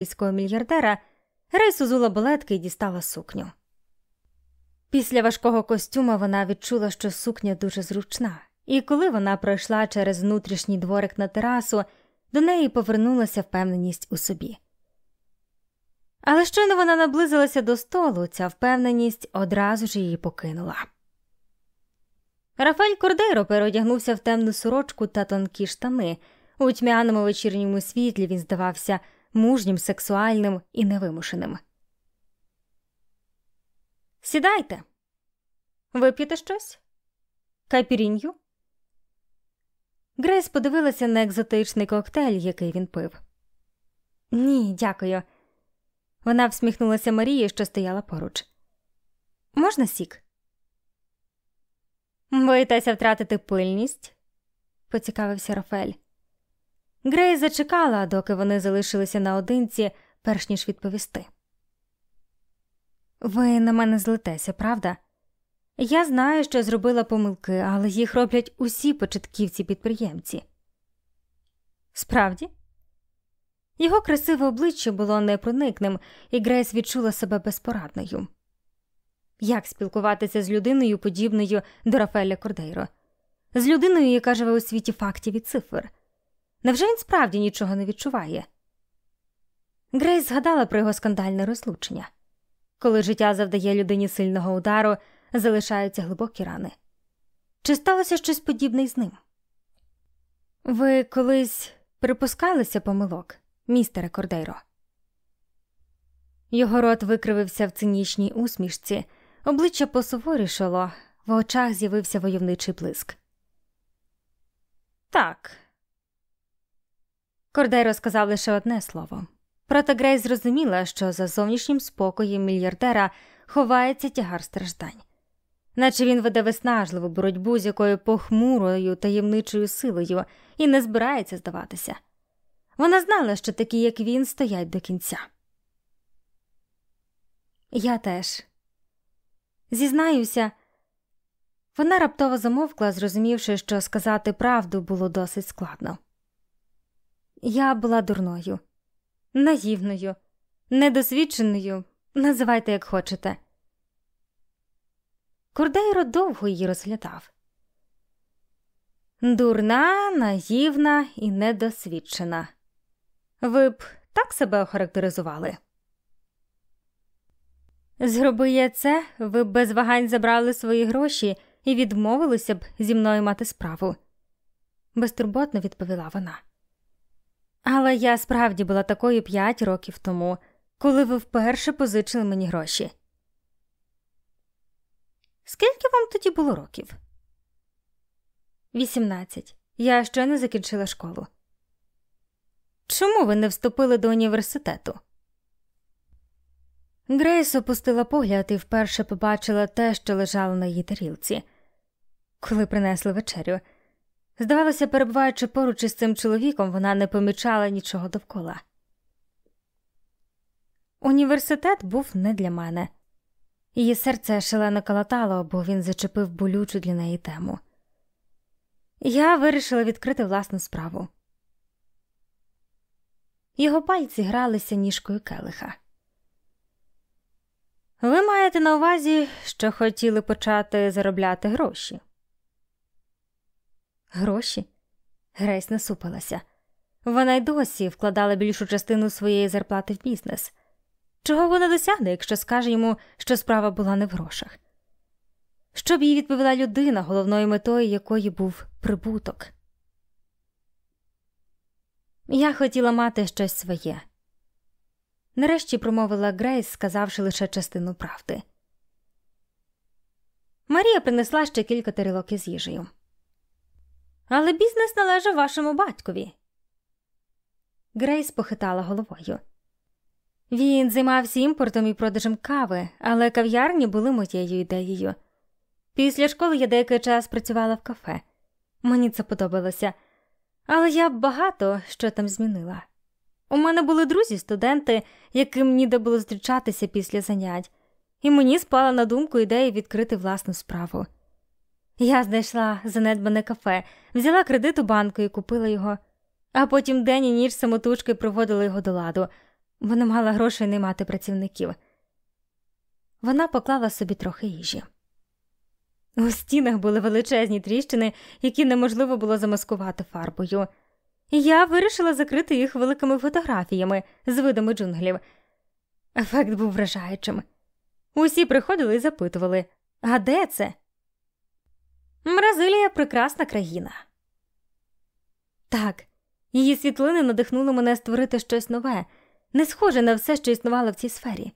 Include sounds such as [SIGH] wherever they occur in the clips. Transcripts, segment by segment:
італійського мільярдера, Грейс узула балетки і дістала сукню. Після важкого костюма вона відчула, що сукня дуже зручна, і коли вона пройшла через внутрішній дворик на терасу, до неї повернулася впевненість у собі. Але щойно вона наблизилася до столу, ця впевненість одразу ж її покинула. Рафаель Кордейро переодягнувся в темну сорочку та тонкі штани. У тьмяному вечірньому світлі він здавався мужнім, сексуальним і невимушеним. Сідайте, вип'єте щось? Кайпірінью? Грейс подивилася на екзотичний коктейль, який він пив. Ні, дякую. Вона всміхнулася Марії, що стояла поруч. Можна сік? Боїтеся втратити пильність? поцікавився Рафель. Грей зачекала, доки вони залишилися наодинці, перш ніж відповісти. Ви на мене злитеся, правда? Я знаю, що зробила помилки, але їх роблять усі початківці підприємці. Справді? Його красиве обличчя було непроникним, і Грейс відчула себе безпорадною. Як спілкуватися з людиною, подібною до Рафаеля Кордейро, з людиною, яка живе у світі фактів і цифр? Невже він справді нічого не відчуває? Грейс згадала про його скандальне розлучення коли життя завдає людині сильного удару, залишаються глибокі рани. Чи сталося щось подібне з ним? Ви колись припускалися помилок, містере Кордейро? Його рот викривився в цинічній усмішці, обличчя посуворішало, в очах з'явився войовничий блиск. Так. Кордейро сказав лише одне слово. Проте Грейс зрозуміла, що за зовнішнім спокоєм мільярдера ховається тягар страждань, наче він веде виснажливу боротьбу з якою похмурою таємничою силою і не збирається здаватися. Вона знала, що такі, як він, стоять до кінця. Я теж зізнаюся, вона раптово замовкла, зрозумівши, що сказати правду було досить складно. Я була дурною наївною, недосвідченою, називайте як хочете. Кордейро довго її розглядав. Дурна, наївна і недосвідчена. Ви б так себе охарактеризували? Зроби я це, ви б без вагань забрали свої гроші і відмовилися б зі мною мати справу, безтурботно відповіла вона. Але я справді була такою п'ять років тому, коли ви вперше позичили мені гроші. Скільки вам тоді було років? Вісімнадцять. Я ще не закінчила школу. Чому ви не вступили до університету? Грейс опустила погляд і вперше побачила те, що лежало на її тарілці, коли принесли вечерю. Здавалося, перебуваючи поруч із цим чоловіком, вона не помічала нічого довкола. Університет був не для мене, її серце шалено калатало, бо він зачепив болючу для неї тему. Я вирішила відкрити власну справу. Його пальці гралися ніжкою келиха. Ви маєте на увазі, що хотіли почати заробляти гроші? Гроші? Грейс насупилася. Вона й досі вкладала більшу частину своєї зарплати в бізнес. Чого вона досягне, якщо скаже йому, що справа була не в грошах? Що б їй відповіла людина, головною метою якої був прибуток? Я хотіла мати щось своє. Нарешті промовила Грейс, сказавши лише частину правди. Марія принесла ще кілька тарілок із їжею. Але бізнес належав вашому батькові. Грейс похитала головою. Він займався імпортом і продажем кави, але кав'ярні були моєю ідеєю. Після школи я деякий час працювала в кафе. Мені це подобалося, але я багато що там змінила. У мене були друзі, студенти, яким ніде було зустрічатися після занять, і мені спала на думку ідея відкрити власну справу. Я знайшла занедбане кафе, взяла кредит у банку і купила його, а потім день і ніч самотужки проводила його до ладу. бо не мала грошей не мати працівників. Вона поклала собі трохи їжі. У стінах були величезні тріщини, які неможливо було замаскувати фарбою. Я вирішила закрити їх великими фотографіями з видами джунглів. Ефект був вражаючим. Усі приходили і запитували, а де це? Бразилія прекрасна країна. Так, її світлини надихнули мене створити щось нове, не схоже на все, що існувало в цій сфері.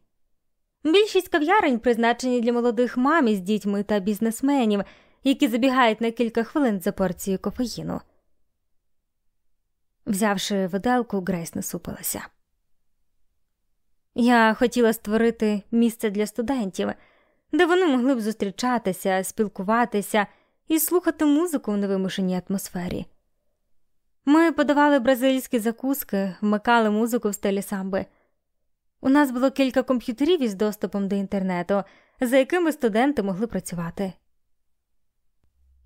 Більшість кав'ярень призначені для молодих мам із дітьми та бізнесменів, які забігають на кілька хвилин за порцією кофеїну. Взявши виделку, Грейс насупилася. Я хотіла створити місце для студентів, де вони могли б зустрічатися, спілкуватися і слухати музику в невимушеній атмосфері. Ми подавали бразильські закуски, вмикали музику в стилі самби. У нас було кілька комп'ютерів із доступом до інтернету, за якими студенти могли працювати.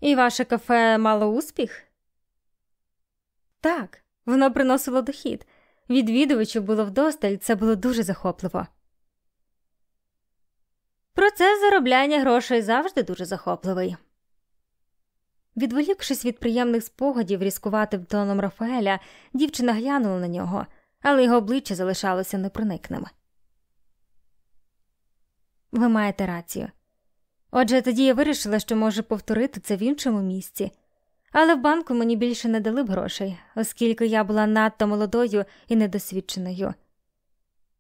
І ваше кафе мало успіх? Так, воно приносило дохід. Відвідувачів було вдосталь, це було дуже захопливо. Процес заробляння грошей завжди дуже захопливий. Відволікшись від приємних спогадів різкуватим тоном Рафаеля, дівчина глянула на нього, але його обличчя залишалося непроникним. Ви маєте рацію. Отже, тоді я вирішила, що можу повторити це в іншому місці, але в банку мені більше не дали б грошей, оскільки я була надто молодою і недосвідченою.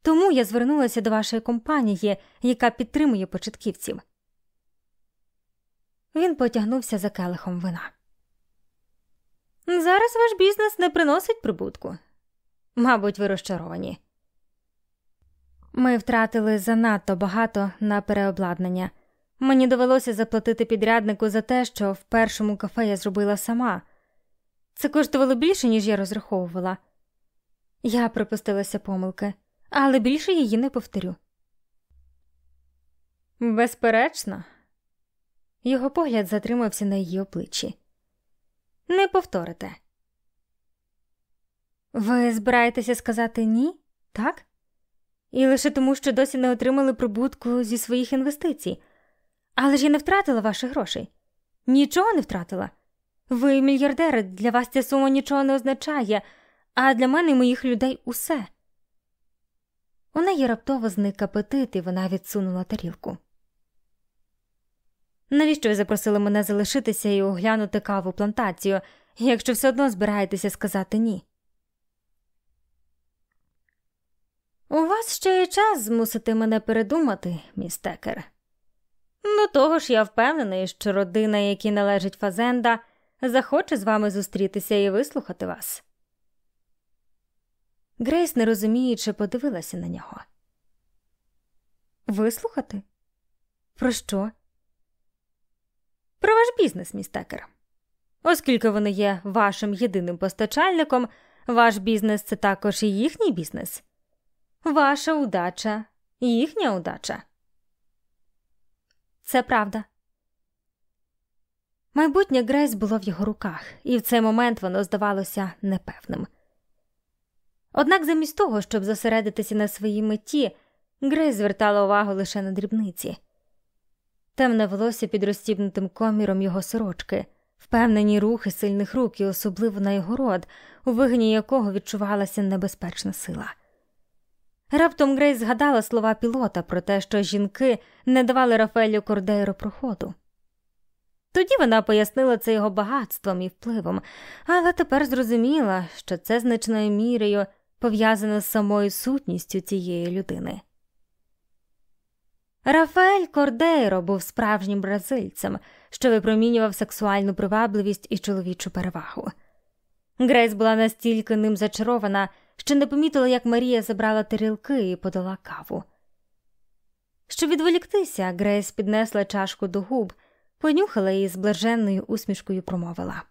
Тому я звернулася до вашої компанії, яка підтримує початківців. Він потягнувся за келихом вина. Зараз ваш бізнес не приносить прибутку. Мабуть, ви розчаровані. Ми втратили занадто багато на переобладнання. Мені довелося заплатити підряднику за те, що в першому кафе я зробила сама. Це коштувало більше, ніж я розраховувала. Я припустилася помилки, але більше її не повторю. Безперечно, його погляд затримався на її обличчі. Не повторите. Ви збираєтеся сказати ні, так? І лише тому, що досі не отримали прибутку зі своїх інвестицій. Але ж я не втратила ваших грошей. Нічого не втратила. Ви мільярдери, для вас ця сума нічого не означає, а для мене і моїх людей усе. У неї раптово зник апетит, і вона відсунула тарілку. Навіщо ви запросили мене залишитися і оглянути каву плантацію, якщо все одно збираєтеся сказати ні? У вас ще є час змусити мене передумати, містекер. До того ж, я впевнений, що родина, якій належить Фазенда, захоче з вами зустрітися і вислухати вас. Грейс, не розуміючи, подивилася на нього. Вислухати? Про що? Про ваш бізнес, містекер. Оскільки вони є вашим єдиним постачальником, ваш бізнес це також і їхній бізнес. Ваша удача їхня удача. Це правда. Майбутнє Грейс було в його руках, і в цей момент воно здавалося непевним. Однак, замість того, щоб зосередитися на своїй меті, Грейс звертала увагу лише на дрібниці. Темне волосся під розстібнутим коміром його сорочки, впевнені рухи сильних рук і особливо на його рот, у вигині якого відчувалася небезпечна сила. Раптом Грейс згадала слова пілота про те, що жінки не давали Рафаелю Кордейро проходу. Тоді вона пояснила це його багатством і впливом, але тепер зрозуміла, що це значною мірою пов'язано з самою сутністю цієї людини. Рафаель Кордейро був справжнім бразильцем, що випромінював сексуальну привабливість і чоловічу перевагу. Грейс була настільки ним зачарована, що не помітила, як Марія забрала тарілки і подала каву. Щоб відволіктися, Грейс піднесла чашку до губ, понюхала її з блаженною усмішкою промовила.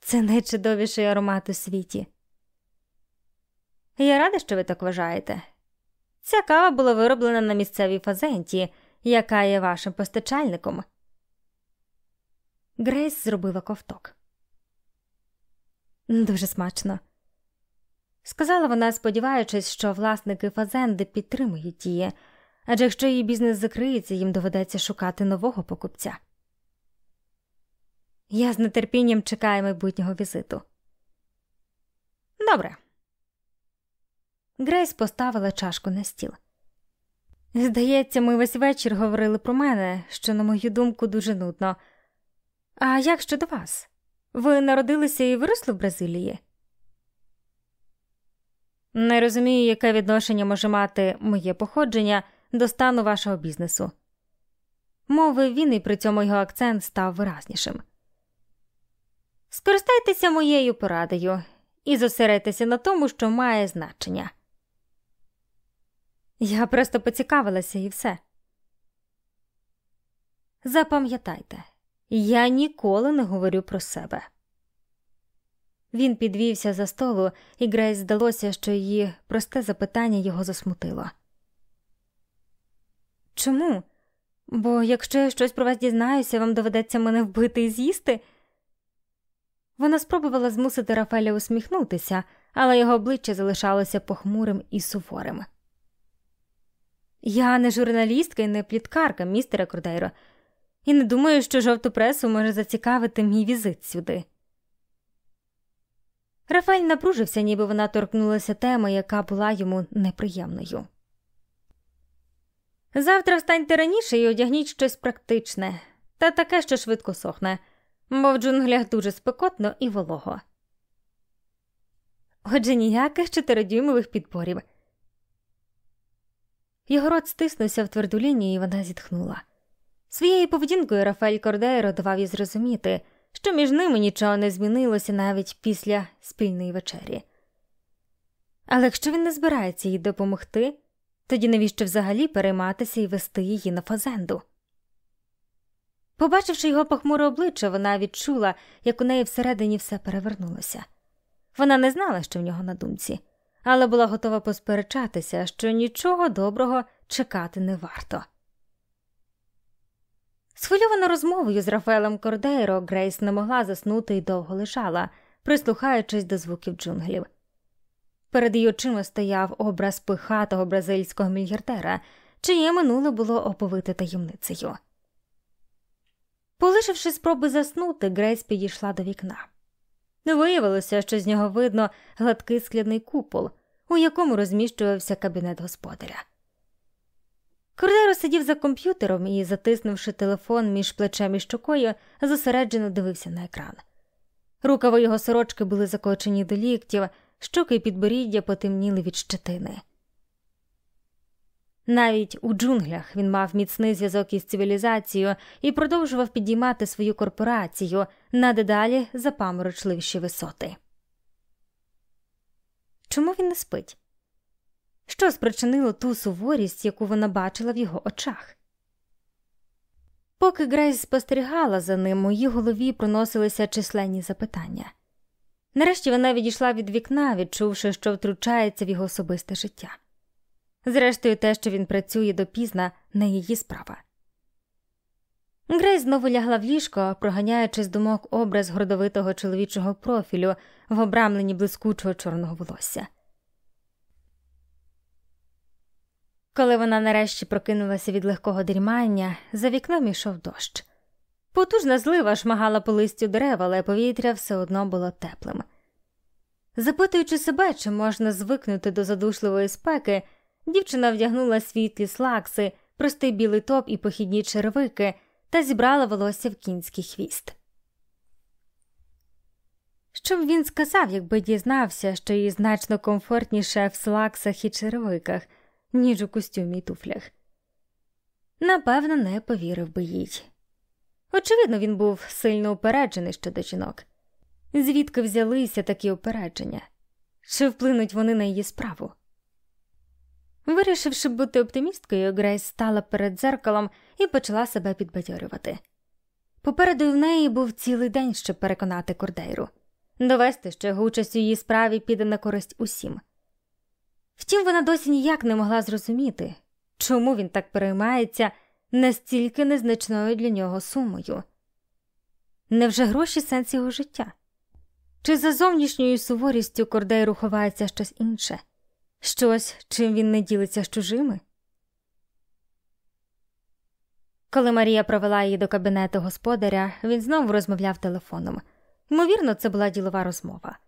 Це найчудовіший аромат у світі. Я рада, що ви так вважаєте. Ця кава була вироблена на місцевій фазенті, яка є вашим постачальником. Грейс зробила ковток. Дуже смачно. сказала вона, сподіваючись, що власники фазенди підтримують її, адже якщо її бізнес закриється, їм доведеться шукати нового покупця. Я з нетерпінням чекаю майбутнього візиту. Добре. Грейс поставила чашку на стіл. Здається, ми весь вечір говорили про мене, що, на мою думку, дуже нудно. А як щодо вас? Ви народилися і виросли в Бразилії? Не розумію, яке відношення може мати моє походження до стану вашого бізнесу. Мовив він, і при цьому його акцент став виразнішим. Скористайтеся моєю порадою і зосередьтеся на тому, що має значення. Я просто поцікавилася і все. Запам'ятайте, я ніколи не говорю про себе. Він підвівся за столу, і Грейс здалося, що її просте запитання його засмутило. Чому? Бо якщо я щось про вас дізнаюся, вам доведеться мене вбити і з'їсти. Вона спробувала змусити Рафаля усміхнутися, але його обличчя залишалося похмурим і суворим. Я не журналістка і не пліткарка, містере Кордейро, і не думаю, що жовту пресу може зацікавити мій візит сюди. Рафаель напружився, ніби вона торкнулася теми, яка була йому неприємною. Завтра встаньте раніше і одягніть щось практичне, та таке, що швидко сохне, бо в джунглях дуже спекотно і волого. Отже, ніяких чотиридюймових підпорів. Його рот стиснувся в тверду лінію, і вона зітхнула. Своєю поведінкою Рафаель Кордейро давав їй зрозуміти, що між ними нічого не змінилося навіть після спільної вечері. Але якщо він не збирається їй допомогти, тоді навіщо взагалі перейматися і вести її на фазенду? Побачивши його похмуре обличчя, вона відчула, як у неї всередині все перевернулося. Вона не знала, що в нього на думці, але була готова посперечатися, що нічого доброго чекати не варто. Схвильована розмовою з Рафаелем Кордейро, Грейс не могла заснути і довго лежала, прислухаючись до звуків джунглів. Перед її очима стояв образ пихатого бразильського мільярдера, чиє минуле було оповите таємницею. Полишивши спроби заснути, Грейс підійшла до вікна. Виявилося, що з нього видно гладкий скляний купол, у якому розміщувався кабінет господаря. Кордеро сидів за комп'ютером і, затиснувши телефон між плечем і щокою, зосереджено дивився на екран. Рукави його сорочки були закочені до ліктів, щоки й підборіддя потемніли від щетини. Навіть у джунглях він мав міцний зв'язок із цивілізацією і продовжував підіймати свою корпорацію на дедалі запаморочливіші висоти. Чому він не спить? Що спричинило ту суворість, яку вона бачила в його очах? Поки Грейс спостерігала за ним, у її голові проносилися численні запитання. Нарешті вона відійшла від вікна, відчувши, що втручається в його особисте життя. Зрештою, те, що він працює допізна, не її справа. Грейс знову лягла в ліжко, проганяючи з думок образ гордовитого чоловічого профілю в обрамленні блискучого чорного волосся. Коли вона нарешті прокинулася від легкого дрімання, за вікном йшов дощ. Потужна злива шмагала по листю дерев, але повітря все одно було теплим. Запитуючи себе, чи можна звикнути до задушливої спеки, дівчина вдягнула світлі слакси, простий білий топ і похідні червики та зібрала волосся в кінський хвіст. Що б він сказав, якби дізнався, що їй значно комфортніше в слаксах і червиках ніж у костюмі й туфлях. Напевно, не повірив би їй. Очевидно, він був сильно упереджений щодо жінок. Звідки взялися такі упередження? Чи вплинуть вони на її справу? Вирішивши бути оптимісткою, Грейс стала перед дзеркалом і почала себе підбадьорювати. Попереду в неї був цілий день, щоб переконати Кордейру, довести, що його участь у її справі піде на користь усім. Втім, вона досі ніяк не могла зрозуміти, чому він так переймається настільки незначною для нього сумою. Невже гроші сенс його життя? Чи за зовнішньою суворістю Кордейру ховається щось інше, щось, чим він не ділиться з чужими? Коли Марія провела її до кабінету господаря, він знову розмовляв телефоном. Ймовірно, це була ділова розмова.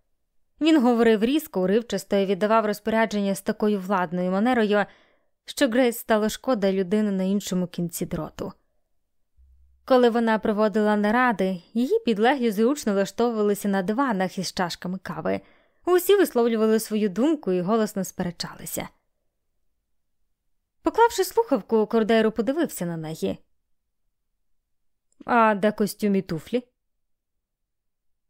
Він говорив різко, уривчасто і віддавав розпорядження з такою владною манерою, що Грейс стало шкода людини на іншому кінці дроту. Коли вона проводила наради, її підлеглі зручно влаштовувалися на диванах із чашками кави, усі висловлювали свою думку і голосно сперечалися. Поклавши слухавку, Кордейро подивився на неї. А де костюм і туфлі?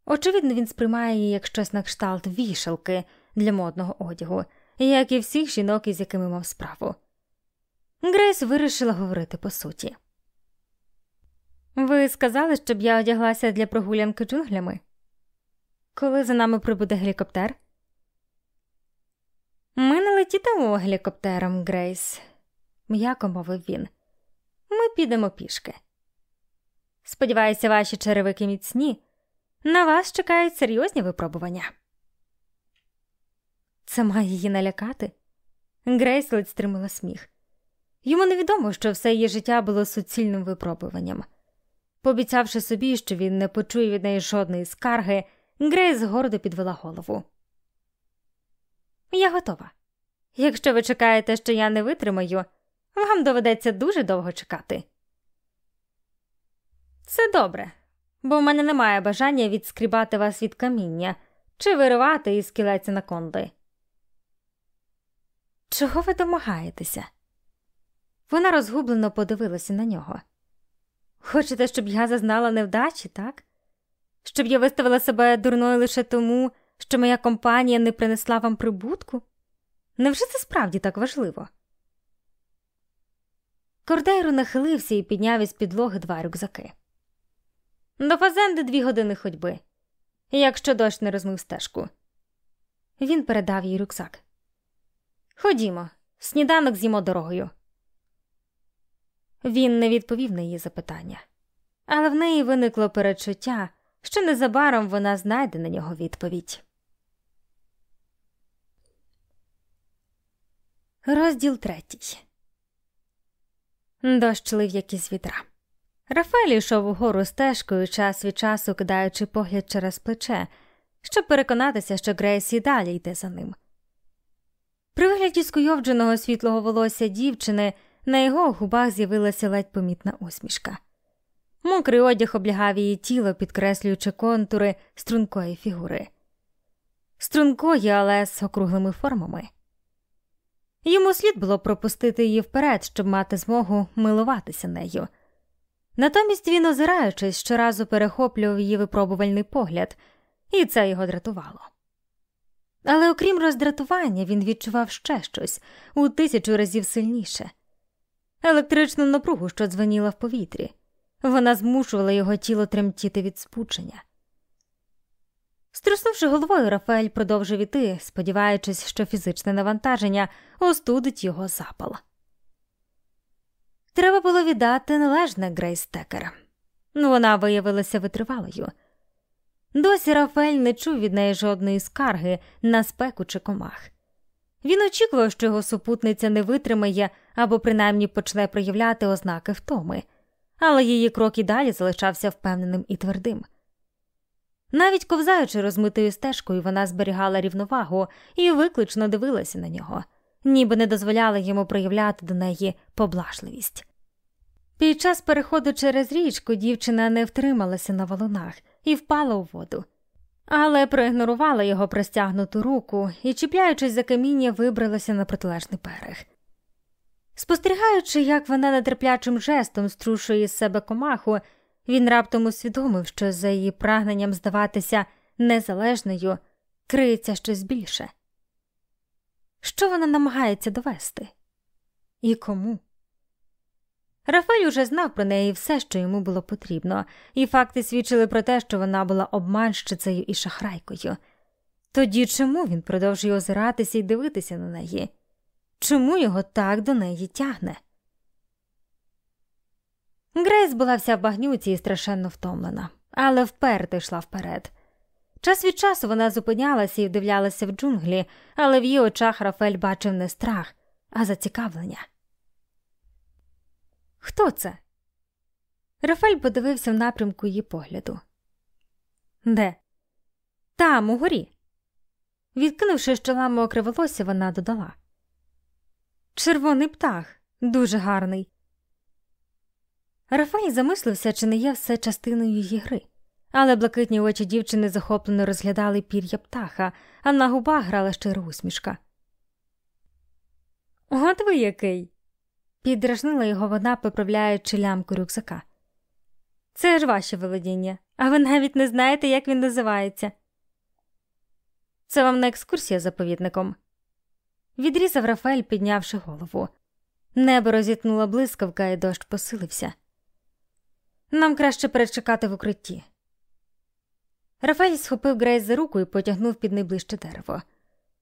Очевидно, він сприймає її як щось на кшталт вішалки для модного одягу, як і всіх жінок, із якими мав справу. Грейс вирішила говорити по суті. Ви сказали, щоб я одяглася для прогулянки джунглями? Коли за нами прибуде гелікоптер? Ми не летітимемо гелікоптером, Грейс, м'яко мовив він. Ми підемо пішки. Сподіваюся, ваші черевики міцні. На вас чекають серйозні випробування. Це має її налякати. Грейс ледь стримала сміх. Йому невідомо, що все її життя було суцільним випробуванням. Пообіцявши собі, що він не почує від неї жодної скарги, Грейс гордо підвела голову. Я готова. Якщо ви чекаєте, що я не витримаю, вам доведеться дуже довго чекати. Це добре, бо в мене немає бажання відскрібати вас від каміння чи виривати із кілець на конди. Чого ви домагаєтеся? Вона розгублено подивилася на нього. Хочете, щоб я зазнала невдачі, так? Щоб я виставила себе дурною лише тому, що моя компанія не принесла вам прибутку? Невже це справді так важливо? Кордейро нахилився і підняв із підлоги два рюкзаки. До Фазенди дві години ходьби, якщо дощ не розмив стежку. Він передав їй рюкзак. Ходімо, сніданок з'їмо дорогою. Він не відповів на її запитання, але в неї виникло передчуття, що незабаром вона знайде на нього відповідь. Розділ третій. Дощ лив якісь вітра. Рафаель йшов угору стежкою, час від часу кидаючи погляд через плече, щоб переконатися, що Грейс і далі йде за ним. При вигляді скуйовдженого світлого волосся дівчини на його губах з'явилася ледь помітна усмішка. Мокрий одяг облягав її тіло, підкреслюючи контури стрункої фігури. Стрункої, але з округлими формами. Йому слід було пропустити її вперед, щоб мати змогу милуватися нею. Натомість він, озираючись, щоразу перехоплював її випробувальний погляд, і це його дратувало. Але окрім роздратування, він відчував ще щось у тисячу разів сильніше електричну напругу, що дзвеніла в повітрі. Вона змушувала його тіло тремтіти від спучення. Струснувши головою, Рафаель продовжив іти, сподіваючись, що фізичне навантаження остудить його запал. Треба було віддати належне Грейс Текер. Вона виявилася витривалою. Досі Рафаель не чув від неї жодної скарги на спеку чи комах. Він очікував, що його супутниця не витримає або принаймні почне проявляти ознаки втоми, але її крок і далі залишався впевненим і твердим. Навіть ковзаючи розмитою стежкою, вона зберігала рівновагу і виклично дивилася на нього, ніби не дозволяла йому проявляти до неї поблажливість. Під час переходу через річку дівчина не втрималася на валунах і впала у воду але проігнорувала його простягнуту руку і, чіпляючись за каміння, вибралася на протилежний берег. Спостерігаючи, як вона нетерплячим жестом струшує з себе комаху, він раптом усвідомив, що за її прагненням здаватися незалежною криється щось більше. Що вона намагається довести? І кому? Рафаель уже знав про неї все, що йому було потрібно, і факти свідчили про те, що вона була обманщицею і шахрайкою. Тоді чому він продовжує озиратися і дивитися на неї? Чому його так до неї тягне? Грейс була вся в багнюці і страшенно втомлена, але вперто йшла вперед. Час від часу вона зупинялася і вдивлялася в джунглі, але в її очах Рафель бачив не страх, а зацікавлення. Хто це? Рафель подивився в напрямку її погляду. Де? Там, угорі. Відкинувши чола мокре вона додала. Червоний птах, дуже гарний. Рафаель замислився, чи не є все частиною її гри, але блакитні очі дівчини захоплено розглядали пір'я птаха, а на губах грала щира усмішка. От ви який. піддражнила його вона, поправляючи лямку рюкзака. Це ж ваше володіння, а ви навіть не знаєте, як він називається. Це вам на екскурсія заповідником. Відрізав Рафаель, піднявши голову. Небо розітнула блискавка, і дощ посилився. Нам краще перечекати в укритті. Рафаель схопив Грейс за руку і потягнув під найближче дерево.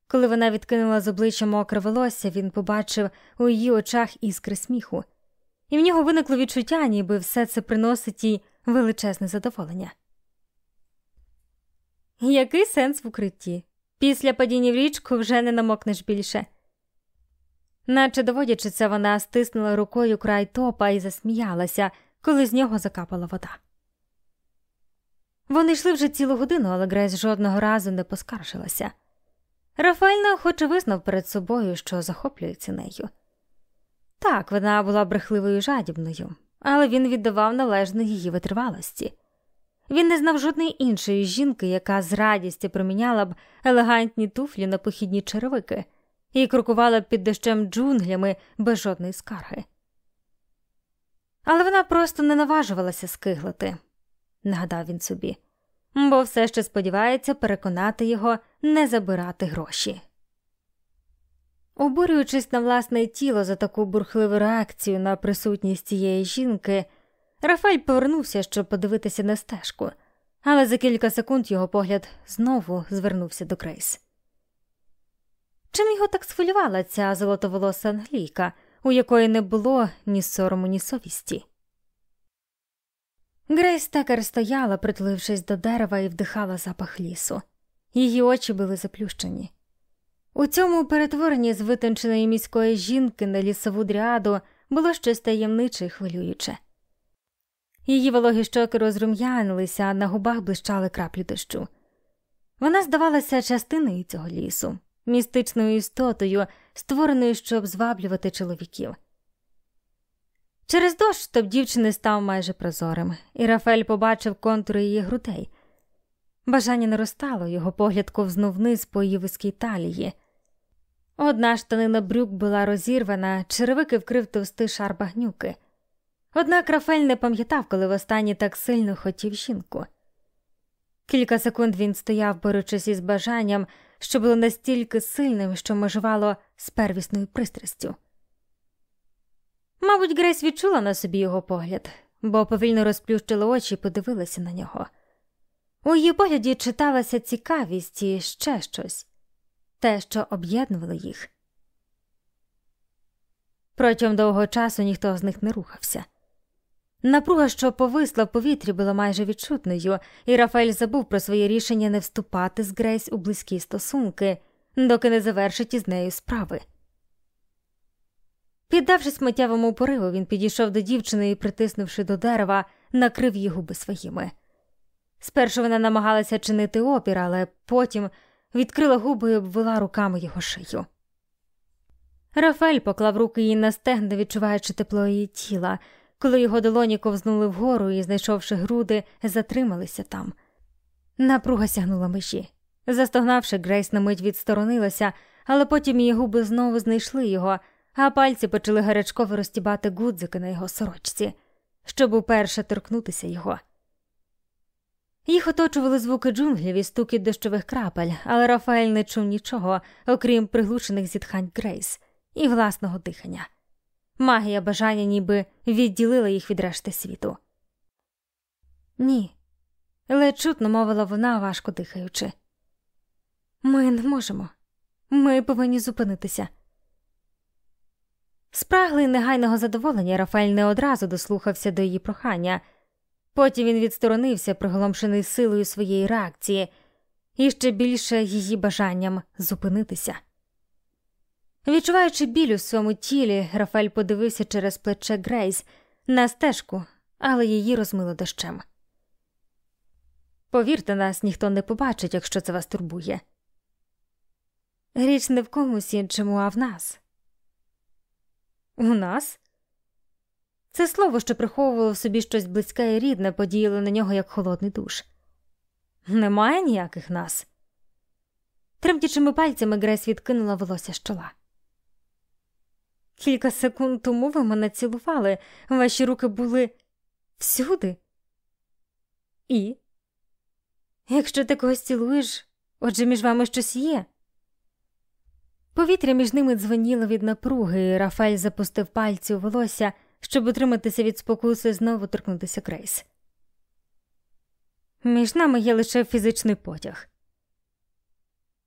Коли вона відкинула з обличчя мокре волосся, він побачив у її очах іскри сміху, і в нього виникло відчуття, ніби все це приносить їй величезне задоволення. Який сенс в укритті? Після падіння в річку вже не намокнеш більше. Наче доводячи це, вона стиснула рукою край топа і засміялася, коли з нього закапала вода. Вони йшли вже цілу годину, але Грейс жодного разу не поскаржилася. Рафаель неохоче визнав перед собою, що захоплюється нею. Так, вона була брехливою і жадібною, але він віддавав належне її витривалості. Він не знав жодної іншої жінки, яка з радістю проміняла б елегантні туфлі на похідні черевики і крокувала б під дощем джунглями без жодної скарги. Але вона просто не наважувалася скиглити, нагадав він собі, бо все ще сподівається переконати його не забирати гроші. Обурюючись на власне тіло за таку бурхливу реакцію на присутність цієї жінки, Рафаль повернувся, щоб подивитися на стежку, але за кілька секунд його погляд знову звернувся до Крейс. Чим його так схвилювала ця золотоволоса англійка, у якої не було ні сорому, ні совісті? Грейс Текер стояла, притулившись до дерева і вдихала запах лісу. Її очі були заплющені. У цьому перетворенні з витонченої міської жінки на лісову дріаду було щось таємниче і хвилююче. Її вологі щоки розрум'янилися, а на губах блищали краплі дощу. Вона здавалася частиною цього лісу, містичною істотою, створеною, щоб зваблювати чоловіків. Через дощ топ дівчини став майже прозорим, і Рафель побачив контури її грудей. Бажання наростало, його погляд ковзнув вниз по її вузькій талії. Одна штанина брюк була розірвана, черевики вкрив товстий шар багнюки. Однак Рафель не пам'ятав, коли востаннє так сильно хотів жінку. Кілька секунд він стояв, борючись із бажанням, що було настільки сильним, що межувало з первісною пристрастю. Мабуть, Грейс відчула на собі його погляд, бо повільно розплющила очі і подивилася на нього. У її погляді читалася цікавість і ще щось те, що об'єднувало їх. Протягом довгого часу ніхто з них не рухався. Напруга, що повисла в повітрі, була майже відчутною, і Рафаель забув про своє рішення не вступати з Грейс у близькі стосунки, доки не завершить із нею справи. Піддавшись миттєвому пориву, він підійшов до дівчини і, притиснувши до дерева, накрив її губи своїми. Спершу вона намагалася чинити опір, але потім відкрила губи і обвела руками його шию. Рафель поклав руки їй на стегна, відчуваючи тепло її тіла, коли його долоні ковзнули вгору і, знайшовши груди, затрималися там. Напруга сягнула межі. Застогнавши, Грейс на мить відсторонилася, але потім її губи знову знайшли його, а пальці почали гарячково розтібати гудзики на його сорочці, щоб уперше торкнутися його. Їх оточували звуки джунглів і стукіт дощових крапель, але Рафаель не чув нічого, окрім приглушених зітхань Грейс і власного дихання. Магія бажання ніби відділила їх від решти світу. Ні, ледь чутно мовила вона, важко дихаючи. Ми не можемо. Ми повинні зупинитися. Спраглий негайного задоволення Рафаель не одразу дослухався до її прохання. Потім він відсторонився, приголомшений силою своєї реакції, і ще більше її бажанням зупинитися. Відчуваючи біль у своєму тілі, Рафаель подивився через плече Грейс на стежку, але її розмило дощем. Повірте, нас ніхто не побачить, якщо це вас турбує. Річ не в комусь іншому, а в нас. У нас? Це слово, що приховувало в собі щось близьке і рідне, подіяло на нього як холодний душ. Немає ніяких нас. Тремтячими пальцями Грейс відкинула волосся з чола. Кілька секунд тому ви мене цілували, ваші руки були всюди. І? Якщо ти когось цілуєш, отже між вами щось є. Повітря між ними дзвоніло від напруги, і Рафаель запустив пальці у волосся, щоб утриматися від спокуси знову торкнутися Крейс. Між нами є лише фізичний потяг.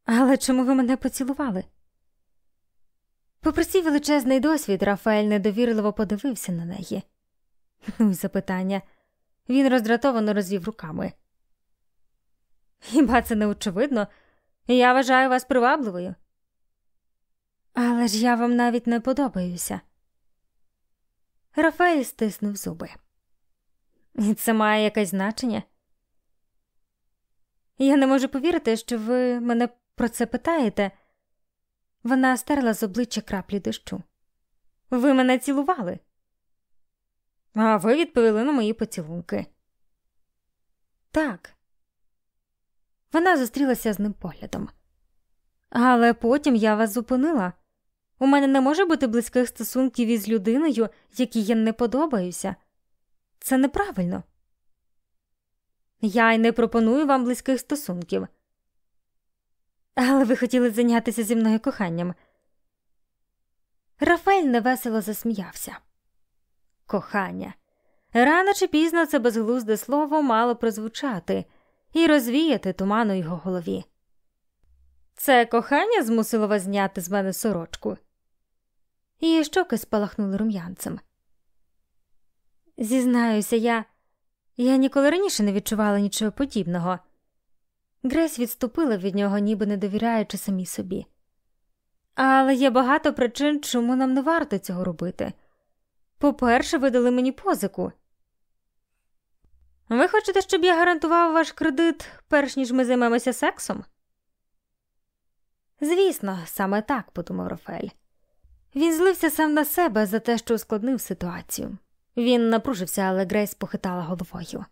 Але чому ви мене поцілували? Попри свій величезний досвід, Рафаель недовірливо подивився на неї. [LAUGHS] Запитання. Він роздратовано розвів руками. Хіба це не очевидно? Я вважаю вас привабливою. Але ж я вам навіть не подобаюся. Рафаель стиснув зуби. І це має якесь значення? Я не можу повірити, що ви мене про це питаєте. Вона стерла з обличчя краплі дощу. Ви мене цілували. А ви відповіли на мої поцілунки. Так. Вона зустрілася з ним поглядом. Але потім я вас зупинила. У мене не може бути близьких стосунків із людиною, якій я не подобаюся. Це неправильно. Я й не пропоную вам близьких стосунків. Але ви хотіли зайнятися зі мною коханням. Рафаель невесело засміявся. Кохання. Рано чи пізно це безглузде слово мало прозвучати і розвіяти туман у його голові. Це кохання змусило вас зняти з мене сорочку. Її щоки спалахнули рум'янцем. Зізнаюся, я Я ніколи раніше не відчувала нічого подібного. Грейс відступила від нього, ніби не довіряючи самій собі. Але є багато причин, чому нам не варто цього робити. По-перше, ви дали мені позику. Ви хочете, щоб я гарантував ваш кредит, перш ніж ми займемося сексом? Звісно, саме так, подумав Рафаель. Він злився сам на себе за те, що ускладнив ситуацію. Він напружився, але Грейс похитала головою.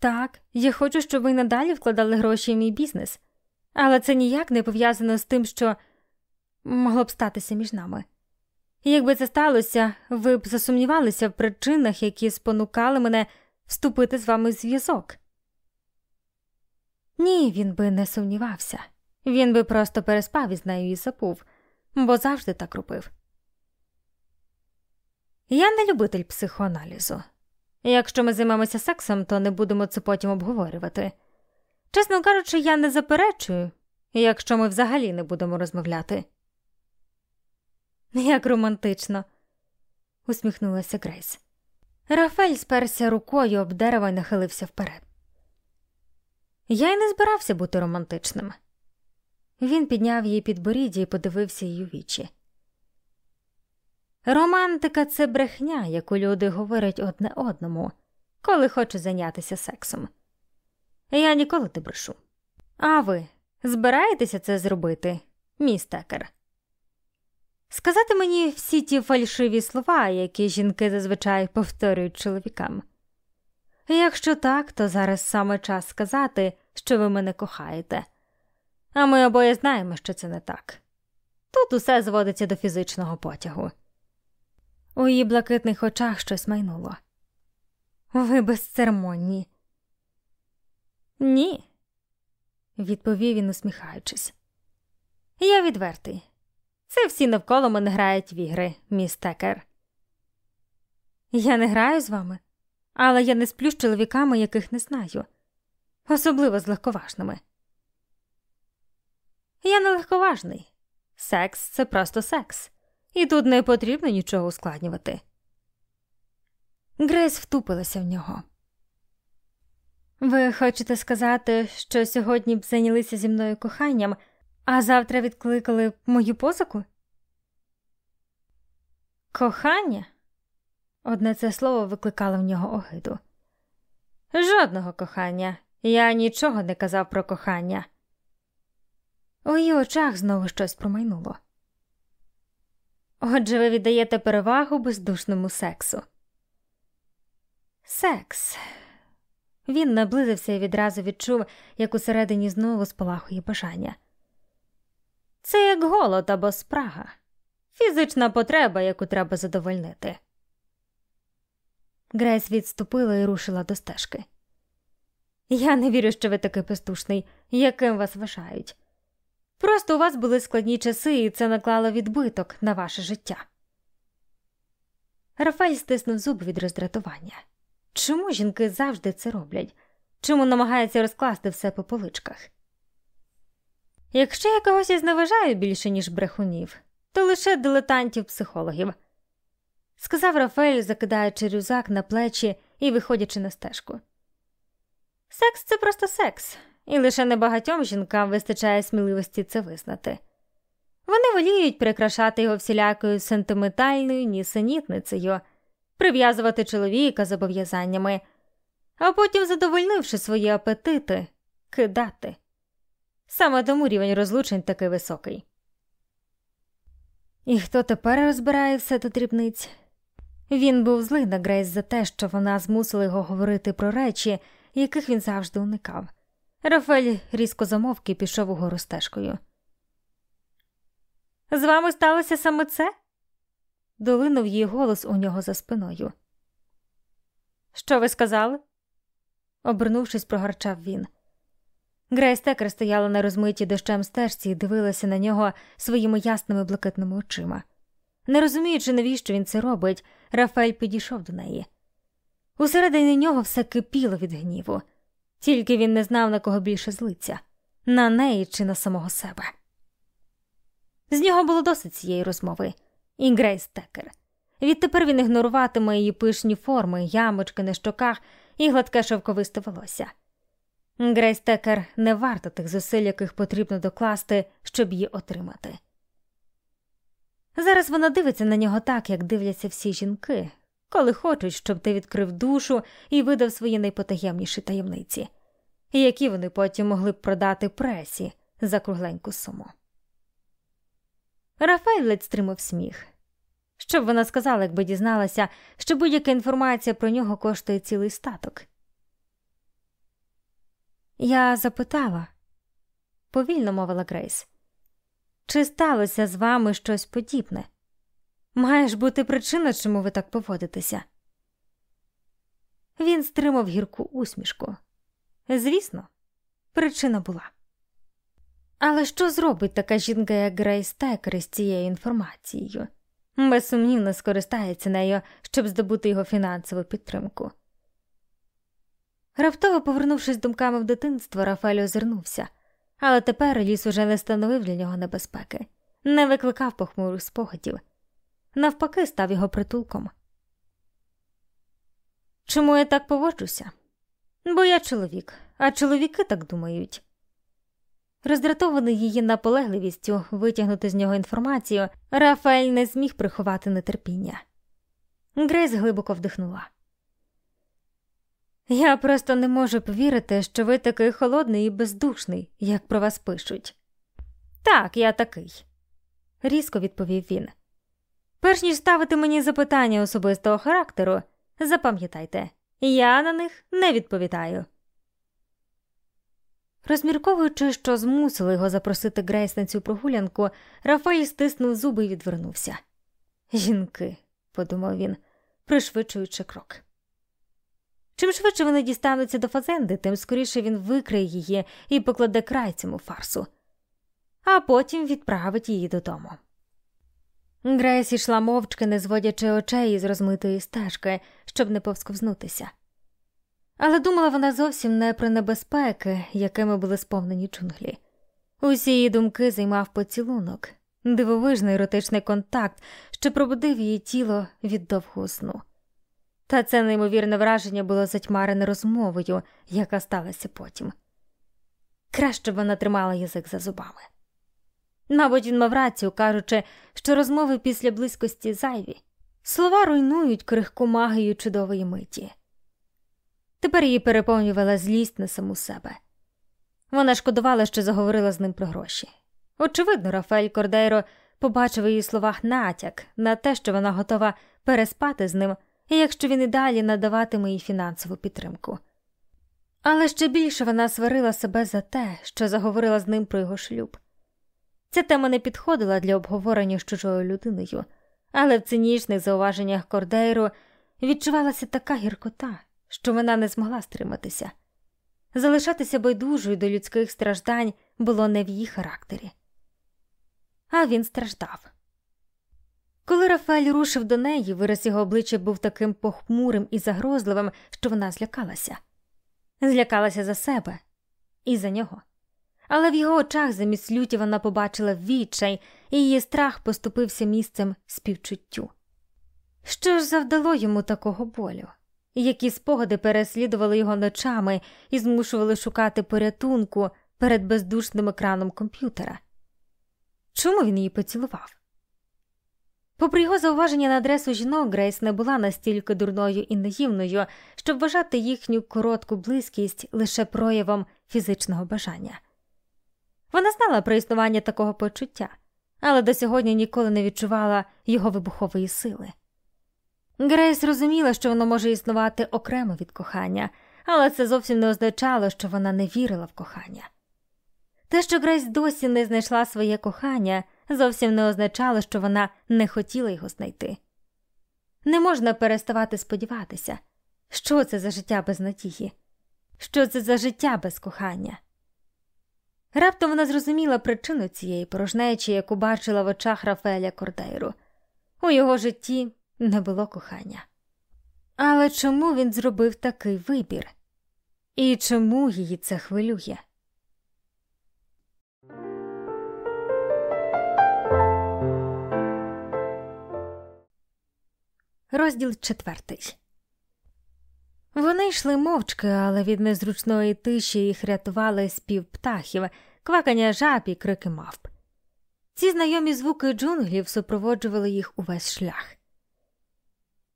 Так, я хочу, щоб ви надалі вкладали гроші в мій бізнес, але це ніяк не пов'язано з тим, що могло б статися між нами. Якби це сталося, ви б засумнівалися в причинах, які спонукали мене вступити з вами в зв'язок. Ні, він би не сумнівався. Він би просто переспав із нею і забув, бо завжди так робив. Я не любитель психоаналізу. Якщо ми займемося сексом, то не будемо це потім обговорювати. Чесно кажучи, я не заперечую, якщо ми взагалі не будемо розмовляти. Як романтично, усміхнулася Грейс. Рафель сперся рукою об дерево і нахилився вперед. Я й не збирався бути романтичним. Він підняв її підборіддя і подивився її вічі. Романтика це брехня, яку люди говорять одне одному, коли хочуть зайнятися сексом. Я ніколи не брешу. А ви збираєтеся це зробити, містекер? Сказати мені всі ті фальшиві слова, які жінки зазвичай повторюють чоловікам. Якщо так, то зараз саме час сказати, що ви мене кохаєте, а ми обоє знаємо, що це не так. Тут усе зводиться до фізичного потягу. У її блакитних очах щось майнуло. Ви безцеремонні. Ні, відповів він, усміхаючись. Я відвертий. Це всі навколо мене грають в ігри, міс Текер. Я не граю з вами, але я не сплю з чоловіками, яких не знаю, особливо з легковажними. Я не легковажний. Секс це просто секс і тут не потрібно нічого ускладнювати. Грейс втупилася в нього. Ви хочете сказати, що сьогодні б зайнялися зі мною коханням, а завтра відкликали мою позику? Кохання? Одне це слово викликало в нього огиду. Жодного кохання. Я нічого не казав про кохання. У її очах знову щось промайнуло. Отже, ви віддаєте перевагу бездушному сексу. Секс. Він наблизився і відразу відчув, як усередині знову спалахує бажання. Це як голод або спрага, фізична потреба, яку треба задовольнити. Грейс відступила і рушила до стежки. Я не вірю, що ви такий бездушний, яким вас вважають. Просто у вас були складні часи, і це наклало відбиток на ваше життя. Рафаель стиснув зуби від роздратування. Чому жінки завжди це роблять? Чому намагаються розкласти все по поличках? Якщо я когось і зневажаю більше, ніж брехунів, то лише дилетантів-психологів, сказав Рафаель, закидаючи рюкзак на плечі і виходячи на стежку. Секс це просто секс, і лише небагатьом жінкам вистачає сміливості це визнати. Вони воліють прикрашати його всілякою сентиментальною нісенітницею, прив'язувати чоловіка зобов'язаннями, а потім, задовольнивши свої апетити, кидати. Саме тому рівень розлучень такий високий. І хто тепер розбирає все до дрібниць? Він був злий на Грейс за те, що вона змусила його говорити про речі, яких він завжди уникав. Рафель різко замовки пішов угору стежкою. З вами сталося саме це? долинув її голос у нього за спиною. Що ви сказали? обернувшись, прогарчав він. Грейс Текер стояла на розмитій дощем стежці і дивилася на нього своїми ясними блакитними очима. Не розуміючи, навіщо він це робить, Рафаель підійшов до неї. Усередині нього все кипіло від гніву, тільки він не знав, на кого більше злиться на неї чи на самого себе. З нього було досить цієї розмови, і Грейс Текер. Відтепер він ігноруватиме її пишні форми, ямочки на щоках і гладке шовковисте волосся. Грейс Текер не варта тих зусиль, яких потрібно докласти, щоб її отримати. Зараз вона дивиться на нього так, як дивляться всі жінки, коли хочуть, щоб ти відкрив душу і видав свої найпотаємніші таємниці, які вони потім могли б продати пресі за кругленьку суму. Рафаель ледь стримав сміх. Що б вона сказала, якби дізналася, що будь-яка інформація про нього коштує цілий статок. Я запитала, повільно мовила Грейс, чи сталося з вами щось подібне? Має ж бути причина, чому ви так поводитеся. Він стримав гірку усмішку. Звісно, причина була. Але що зробить така жінка, як Грейс Текер із цією інформацією? Безсумнівно скористається нею, щоб здобути його фінансову підтримку. Раптово повернувшись думками в дитинство, Рафаель озирнувся, але тепер ліс уже не становив для нього небезпеки, не викликав похмурих спогадів, навпаки, став його притулком. Чому я так поводжуся? Бо я чоловік, а чоловіки так думають. Роздратований її наполегливістю витягнути з нього інформацію, Рафаель не зміг приховати нетерпіння. Грейс глибоко вдихнула. Я просто не можу повірити, що ви такий холодний і бездушний, як про вас пишуть. Так, я такий, різко відповів він. Перш ніж ставити мені запитання особистого характеру, запам'ятайте, я на них не відповідаю. Розмірковуючи, що змусили його запросити Грейс на цю прогулянку, Рафаель стиснув зуби і відвернувся. Жінки, подумав він, пришвидшуючи крок. Чим швидше вони дістануться до фазенди, тим скоріше він викриє її і покладе край цьому фарсу, а потім відправить її додому. Грейс ішла мовчки, не зводячи очей із розмитої стежки, щоб не повсковзнутися. Але думала вона зовсім не про небезпеки, якими були сповнені джунглі. Усі її думки займав поцілунок, дивовижний еротичний контакт, що пробудив її тіло від довгого сну. Та це неймовірне враження було затьмарене розмовою, яка сталася потім. Краще б вона тримала язик за зубами. Мабуть, він мав рацію, кажучи, що розмови після близькості зайві, слова руйнують крихку магію чудової миті. Тепер її переповнювала злість на саму себе. Вона шкодувала, що заговорила з ним про гроші. Очевидно, Рафаель Кордейро побачив у її словах натяк на те, що вона готова переспати з ним, якщо він і далі надаватиме їй фінансову підтримку. Але ще більше вона сварила себе за те, що заговорила з ним про його шлюб. Ця тема не підходила для обговорення з чужою людиною, але в цинічних зауваженнях Кордейру відчувалася така гіркота, що вона не змогла стриматися. Залишатися байдужою до людських страждань було не в її характері. А він страждав. Коли Рафаель рушив до неї, вираз його обличчя був таким похмурим і загрозливим, що вона злякалася. Злякалася за себе і за нього. Але в його очах замість люті вона побачила відчай, і її страх поступився місцем співчуттю. Що ж завдало йому такого болю? Які спогади переслідували його ночами і змушували шукати порятунку перед бездушним екраном комп'ютера? Чому він її поцілував? Попри його зауваження на адресу жінок, Грейс не була настільки дурною і наївною, щоб вважати їхню коротку близькість лише проявом фізичного бажання. Вона знала про існування такого почуття, але до сьогодні ніколи не відчувала його вибухової сили. Грейс розуміла, що воно може існувати окремо від кохання, але це зовсім не означало, що вона не вірила в кохання. Те, що Грейс досі не знайшла своє кохання, зовсім не означало, що вона не хотіла його знайти. Не можна переставати сподіватися, що це за життя без надії, що це за життя без кохання. Раптом вона зрозуміла причину цієї порожнечі, яку бачила в очах Рафаеля Кордейру. У його житті не було кохання. Але чому він зробив такий вибір? І чому її це хвилює? Розділ четвертий. Вони йшли мовчки, але від незручної тиші їх рятували спів птахів, квакання жаб і крики мавп. Ці знайомі звуки джунглів супроводжували їх увесь шлях.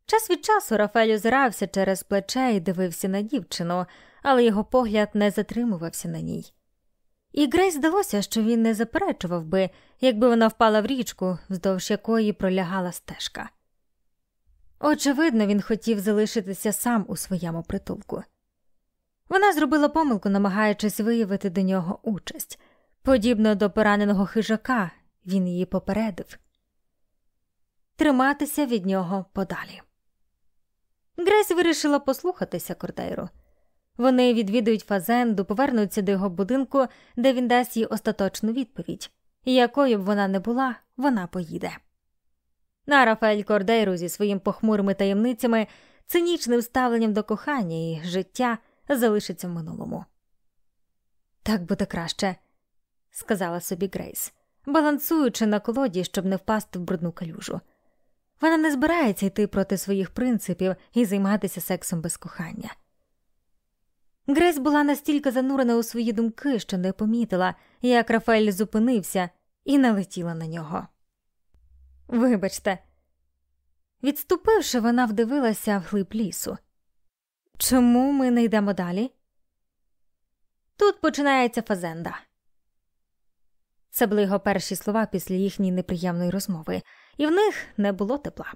Час від часу Рафель озирався через плече і дивився на дівчину, але його погляд не затримувався на ній. І Грей здалося, що він не заперечував би, якби вона впала в річку, вздовж якої пролягала стежка. Очевидно, він хотів залишитися сам у своєму притулку. Вона зробила помилку, намагаючись виявити до нього участь. Подібно до пораненого хижака, він її попередив триматися від нього подалі. Грейс вирішила послухатися Кордейру. Вони відвідують фазенду, повернуться до його будинку, де він дасть їй остаточну відповідь, якою б вона не була, вона поїде. На Рафаель Кордейру зі своїм похмурими таємницями, цинічним ставленням до кохання і життя залишиться в минулому. Так буде краще, сказала собі Грейс, балансуючи на колоді, щоб не впасти в брудну калюжу. Вона не збирається йти проти своїх принципів і займатися сексом без кохання. Грейс була настільки занурена у свої думки, що не помітила, як Рафаель зупинився і налетіла на нього. Вибачте, відступивши, вона вдивилася в глиб лісу. Чому ми не йдемо далі? Тут починається фазенда. Це були його перші слова після їхньої неприємної розмови, і в них не було тепла,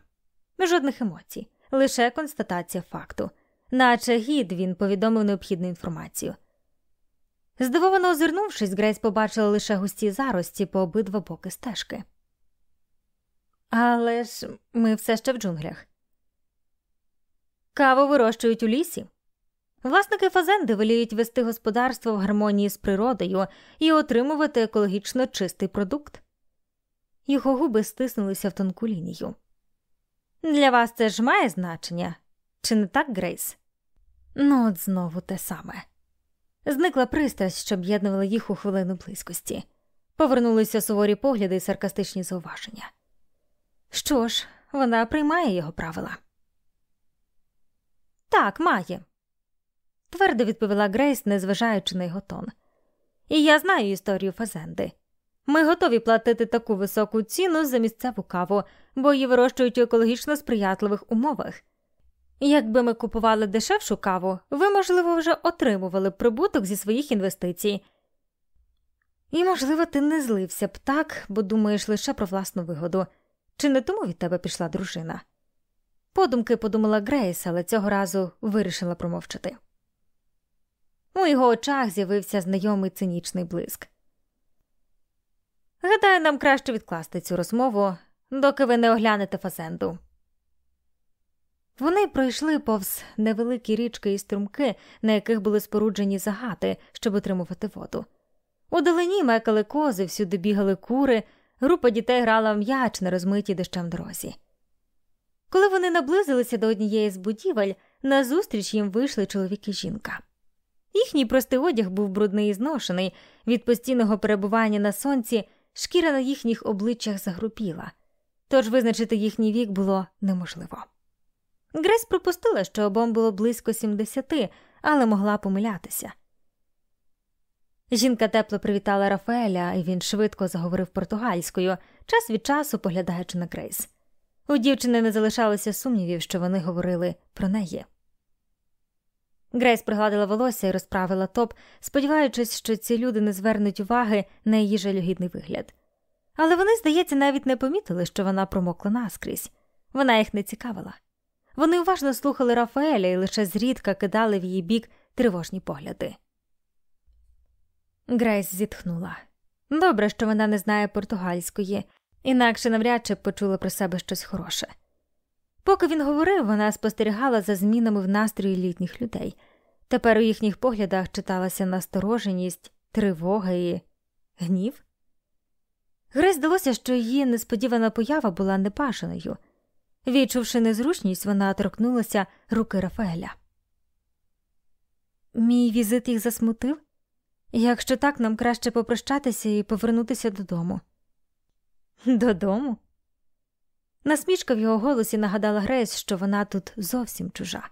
жодних емоцій, лише констатація факту, наче гід він повідомив необхідну інформацію. Здивовано озирнувшись, Грейс побачила лише густі зарості по обидва боки стежки. Але ж ми все ще в джунглях. Каву вирощують у лісі. Власники фазенди воліють вести господарство в гармонії з природою і отримувати екологічно чистий продукт. Його губи стиснулися в тонку лінію. Для вас це ж має значення, чи не так, Грейс? Ну, от знову те саме. Зникла пристрасть, що об'єднувала їх у хвилину близькості. Повернулися суворі погляди і саркастичні зауваження. Що ж, вона приймає його правила. Так, має, твердо відповіла Грейс, незважаючи на його тон. І я знаю історію Фазенди. Ми готові платити таку високу ціну за місцеву каву, бо її вирощують у екологічно сприятливих умовах. Якби ми купували дешевшу каву, ви, можливо, вже отримували прибуток зі своїх інвестицій. І, можливо, ти не злився б так, бо думаєш лише про власну вигоду, чи не тому від тебе пішла дружина? Подумки подумала Грейс, але цього разу вирішила промовчати. У його очах з'явився знайомий цинічний блиск. Гадаю, нам краще відкласти цю розмову, доки ви не оглянете фазенду. Вони пройшли повз невеликі річки і струмки, на яких були споруджені загати, щоб отримувати воду. У долині мекали кози, всюди бігали кури, група дітей грала м'яч на розмитій дощем дорозі. Коли вони наблизилися до однієї з будівель, назустріч їм вийшли чоловік і жінка. Їхній простий одяг був брудний і зношений, від постійного перебування на сонці шкіра на їхніх обличчях загрупіла, тож визначити їхній вік було неможливо. Грейс припустила, що обом було близько 70, але могла помилятися. Жінка тепло привітала Рафаеля, і він швидко заговорив португальською, час від часу поглядаючи на Грейс. У дівчини не залишалося сумнівів, що вони говорили про неї. Грейс пригладила волосся і розправила топ, сподіваючись, що ці люди не звернуть уваги на її жалюгідний вигляд. Але вони, здається, навіть не помітили, що вона промокла наскрізь. Вона їх не цікавила. Вони уважно слухали Рафаеля і лише зрідка кидали в її бік тривожні погляди. Грейс зітхнула. Добре, що вона не знає португальської, інакше навряд чи почула про себе щось хороше. Поки він говорив, вона спостерігала за змінами в настрої літніх людей. Тепер у їхніх поглядах читалася настороженість, тривога і гнів. Грей здалося, що її несподівана поява була непашеною. Відчувши незручність, вона торкнулася руки Рафаеля. Мій візит їх засмутив? Якщо так, нам краще попрощатися і повернутися додому. Додому? Насмішка в його голосі нагадала Грейс, що вона тут зовсім чужа.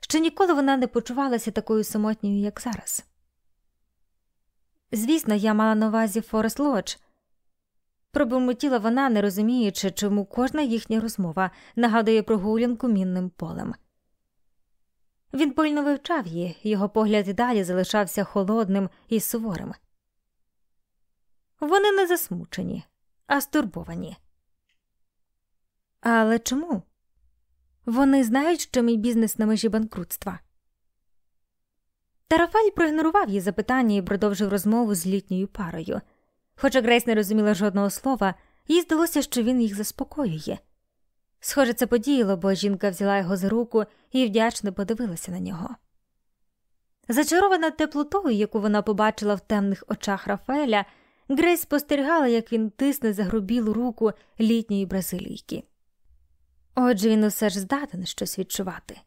Ще ніколи вона не почувалася такою самотньою, як зараз. Звісно, я мала на увазі Форест Лодж. Пробурмотіла вона, не розуміючи, чому кожна їхня розмова нагадує прогулянку мінним полем. Він пильно вивчав її, його погляд і далі залишався холодним і суворим. Вони не засмучені, а стурбовані. Але чому? Вони знають, що мій бізнес на межі банкрутства. Тарафаль проігнорував її запитання і продовжив розмову з літньою парою. Хоча Грейс не розуміла жодного слова, їй здалося, що він їх заспокоює. Схоже, це подіяло, бо жінка взяла його за руку і вдячно подивилася на нього. Зачарована теплотою, яку вона побачила в темних очах Рафаеля, Грейс спостерігала, як він тисне за грубілу руку літньої бразилійки. Отже, він усе ж здатен щось відчувати.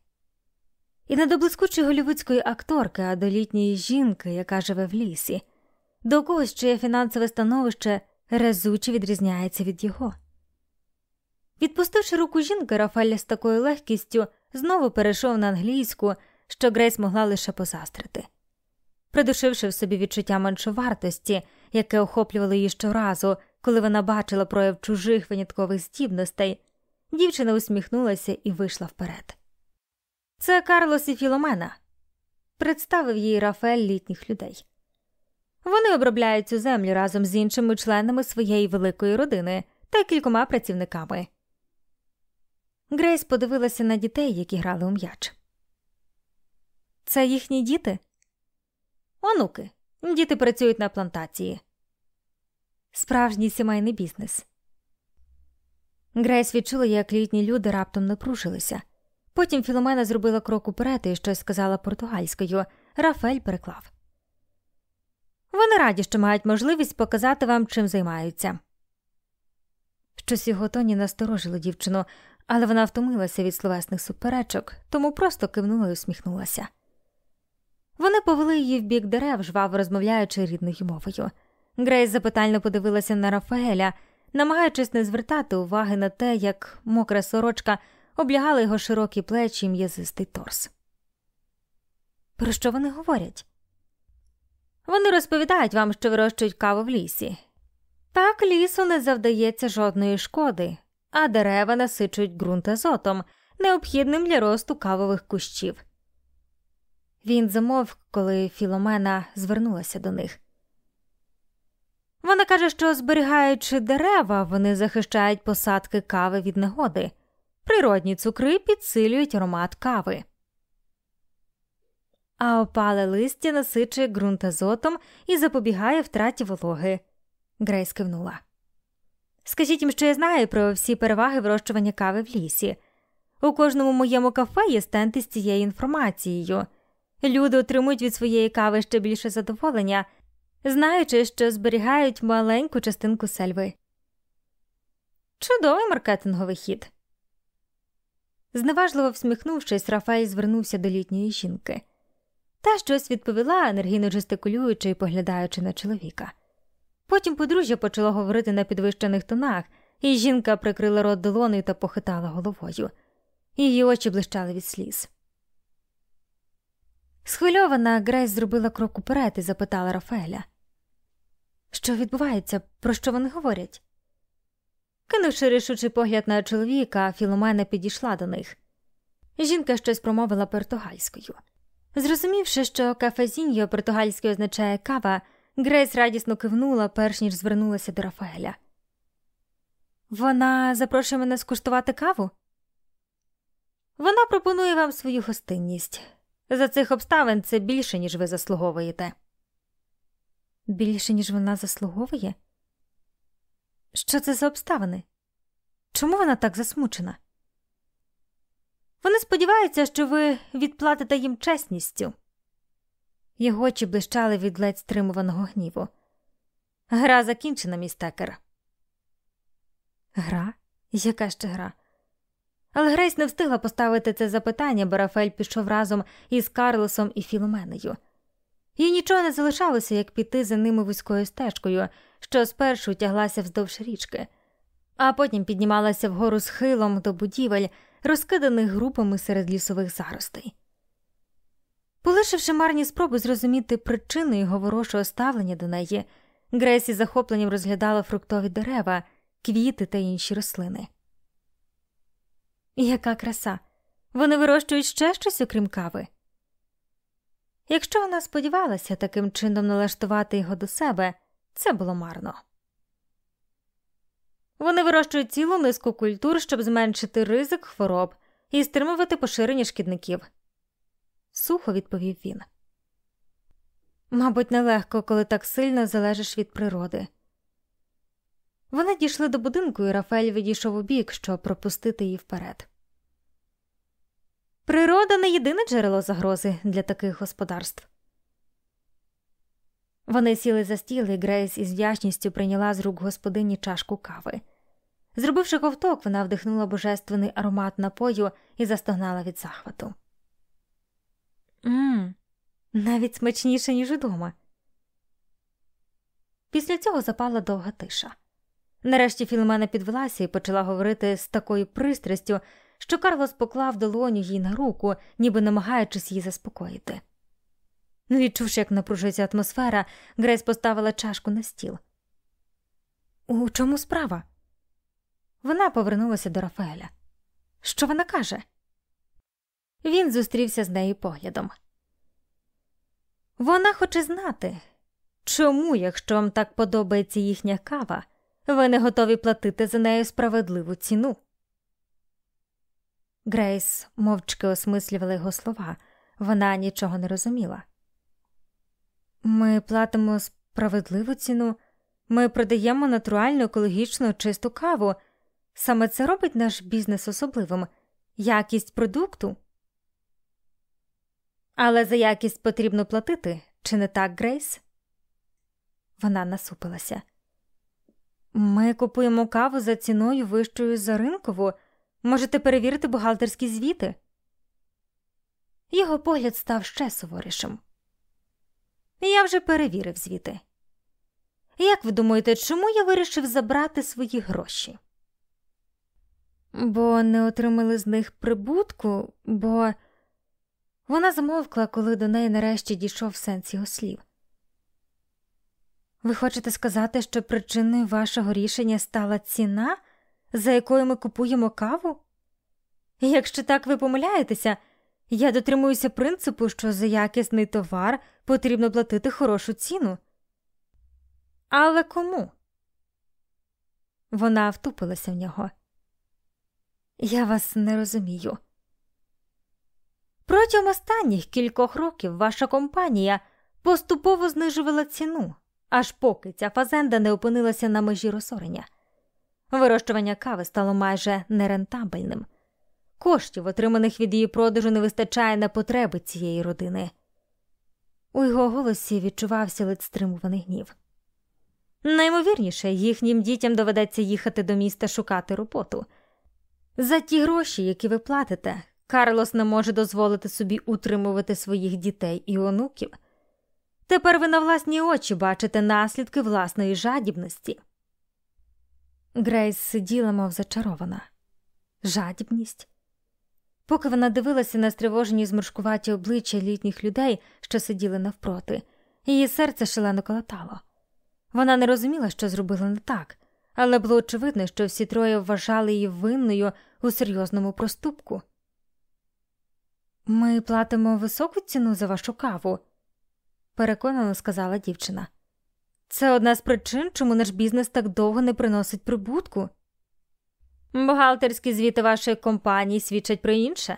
І не до блискучої голівудської акторки, а до літньої жінки, яка живе в лісі, до когось, чиє фінансове становище резуче відрізняється від його. Відпустивши руку жінки, Рафаель з такою легкістю знову перейшов на англійську, що Грейс могла лише позастрити. Придушивши в собі відчуття меншовартості, яке охоплювало її щоразу, коли вона бачила прояв чужих виняткових здібностей, дівчина усміхнулася і вийшла вперед. Це Карлос і Філомена, представив їй Рафаель літніх людей. Вони обробляють цю землю разом з іншими членами своєї великої родини та кількома працівниками. Грейс подивилася на дітей, які грали у м'яч. Це їхні діти? Онуки. Діти працюють на плантації. Справжній сімейний бізнес. Грейс відчула, як літні люди раптом напружилися. Потім Філомена зробила крок уперед і щось сказала португальською. Рафель переклав. Вони раді, що мають можливість показати вам, чим займаються. Щось його тоні насторожило дівчину, але вона втомилася від словесних суперечок, тому просто кивнула і усміхнулася. Вони повели її в бік дерев, жваво розмовляючи рідною мовою. Грейс запитально подивилася на Рафаеля, намагаючись не звертати уваги на те, як мокра сорочка облягали його широкі плечі і м'язистий торс. Про що вони говорять? Вони розповідають вам, що вирощують каву в лісі. Так лісу не завдається жодної шкоди, а дерева насичують ґрунт азотом, необхідним для росту кавових кущів. Він замовк, коли Філомена звернулася до них. Вона каже, що, зберігаючи дерева, вони захищають посадки кави від негоди. Природні цукри підсилюють аромат кави. А опале листя насичує ґрунт азотом і запобігає втраті вологи. Грейс кивнула. Скажіть їм, що я знаю про всі переваги вирощування кави в лісі. У кожному моєму кафе є стенти з цією інформацією. Люди отримують від своєї кави ще більше задоволення, знаючи, що зберігають маленьку частинку сельви. Чудовий маркетинговий хід. Зневажливо всміхнувшись, Рафаель звернувся до літньої жінки. Та щось відповіла, енергійно жестикулюючи і поглядаючи на чоловіка. Потім подружжя почало говорити на підвищених тонах, і жінка прикрила рот долоною та похитала головою. Її очі блищали від сліз. Схвильована, Грейс зробила крок уперед і запитала Рафаеля. Що відбувається, про що вони говорять? Кинувши рішучий погляд на чоловіка, Філомена підійшла до них. Жінка щось промовила португальською. Зрозумівши, що кафезіньо португальською означає кава, Грейс радісно кивнула, перш ніж звернулася до Рафаеля. Вона запрошує мене скуштувати каву? Вона пропонує вам свою гостинність. За цих обставин це більше, ніж ви заслуговуєте. Більше, ніж вона заслуговує? Що це за обставини? Чому вона так засмучена? Вони сподіваються, що ви відплатите їм чесністю. Його очі блищали від ледь стримуваного гніву. Гра закінчена, містекер. Гра? Яка ще гра? Але Грейс не встигла поставити це запитання, бо Рафель пішов разом із Карлосом і Філоменою. Їй нічого не залишалося, як піти за ними вузькою стежкою, що спершу тяглася вздовж річки, а потім піднімалася вгору схилом до будівель, розкиданих групами серед лісових заростей. Полишивши марні спроби зрозуміти причину його ворожого ставлення до неї, Грейс із захопленням розглядала фруктові дерева, квіти та інші рослини. Яка краса! Вони вирощують ще щось, окрім кави. Якщо вона сподівалася таким чином налаштувати його до себе, це було марно. Вони вирощують цілу низку культур, щоб зменшити ризик хвороб і стримувати поширення шкідників. Сухо відповів він. Мабуть, нелегко, коли так сильно залежиш від природи. Вони дійшли до будинку, і Рафаель відійшов у бік, щоб пропустити її вперед. Природа не єдине джерело загрози для таких господарств. Вони сіли за стіл, і Грейс із вдячністю прийняла з рук господині чашку кави. Зробивши ковток, вона вдихнула божественний аромат напою і застогнала від захвату. Мм, навіть смачніше, ніж удома. Після цього запала довга тиша. Нарешті Філомена підвелася і почала говорити з такою пристрастю, що Карлос поклав долоню їй на руку, ніби намагаючись її заспокоїти. Відчувши, як напружується атмосфера, Грейс поставила чашку на стіл. У чому справа? Вона повернулася до Рафаеля. Що вона каже? Він зустрівся з нею поглядом. Вона хоче знати, чому, якщо вам так подобається їхня кава, ви не готові платити за нею справедливу ціну. Грейс мовчки осмислювала його слова, вона нічого не розуміла. Ми платимо справедливу ціну, ми продаємо натуральну, екологічну, чисту каву. Саме це робить наш бізнес особливим якість продукту. Але за якість потрібно платити, чи не так, Грейс? Вона насупилася. Ми купуємо каву за ціною вищою за ринкову. Можете перевірити бухгалтерські звіти. Його погляд став ще суворішим. Я вже перевірив звіти. Як ви думаєте, чому я вирішив забрати свої гроші? бо не отримали з них прибутку, бо вона замовкла, коли до неї нарешті дійшов сенс його слів. Ви хочете сказати, що причиною вашого рішення стала ціна, за якою ми купуємо каву? Якщо так ви помиляєтеся, я дотримуюся принципу, що за якісний товар потрібно платити хорошу ціну. Але кому? Вона втупилася в нього. Я вас не розумію. Протягом останніх кількох років ваша компанія поступово знижувала ціну, аж поки ця фазенда не опинилася на межі розорення. Вирощування кави стало майже нерентабельним. Коштів, отриманих від її продажу, не вистачає на потреби цієї родини. У його голосі відчувався ледь стримуваний гнів. Наймовірніше, їхнім дітям доведеться їхати до міста шукати роботу. За ті гроші, які ви платите, Карлос не може дозволити собі утримувати своїх дітей і онуків. Тепер ви на власні очі бачите наслідки власної жадібності. Грейс сиділа, мов зачарована. Жадібність. Поки вона дивилася на стривожені зморшкуваті обличчя літніх людей, що сиділи навпроти, її серце шалено колотало. Вона не розуміла, що зробила не так, але було очевидно, що всі троє вважали її винною у серйозному проступку. Ми платимо високу ціну за вашу каву, переконано сказала дівчина. Це одна з причин, чому наш бізнес так довго не приносить прибутку. Бухгалтерські звіти вашої компанії свідчать про інше.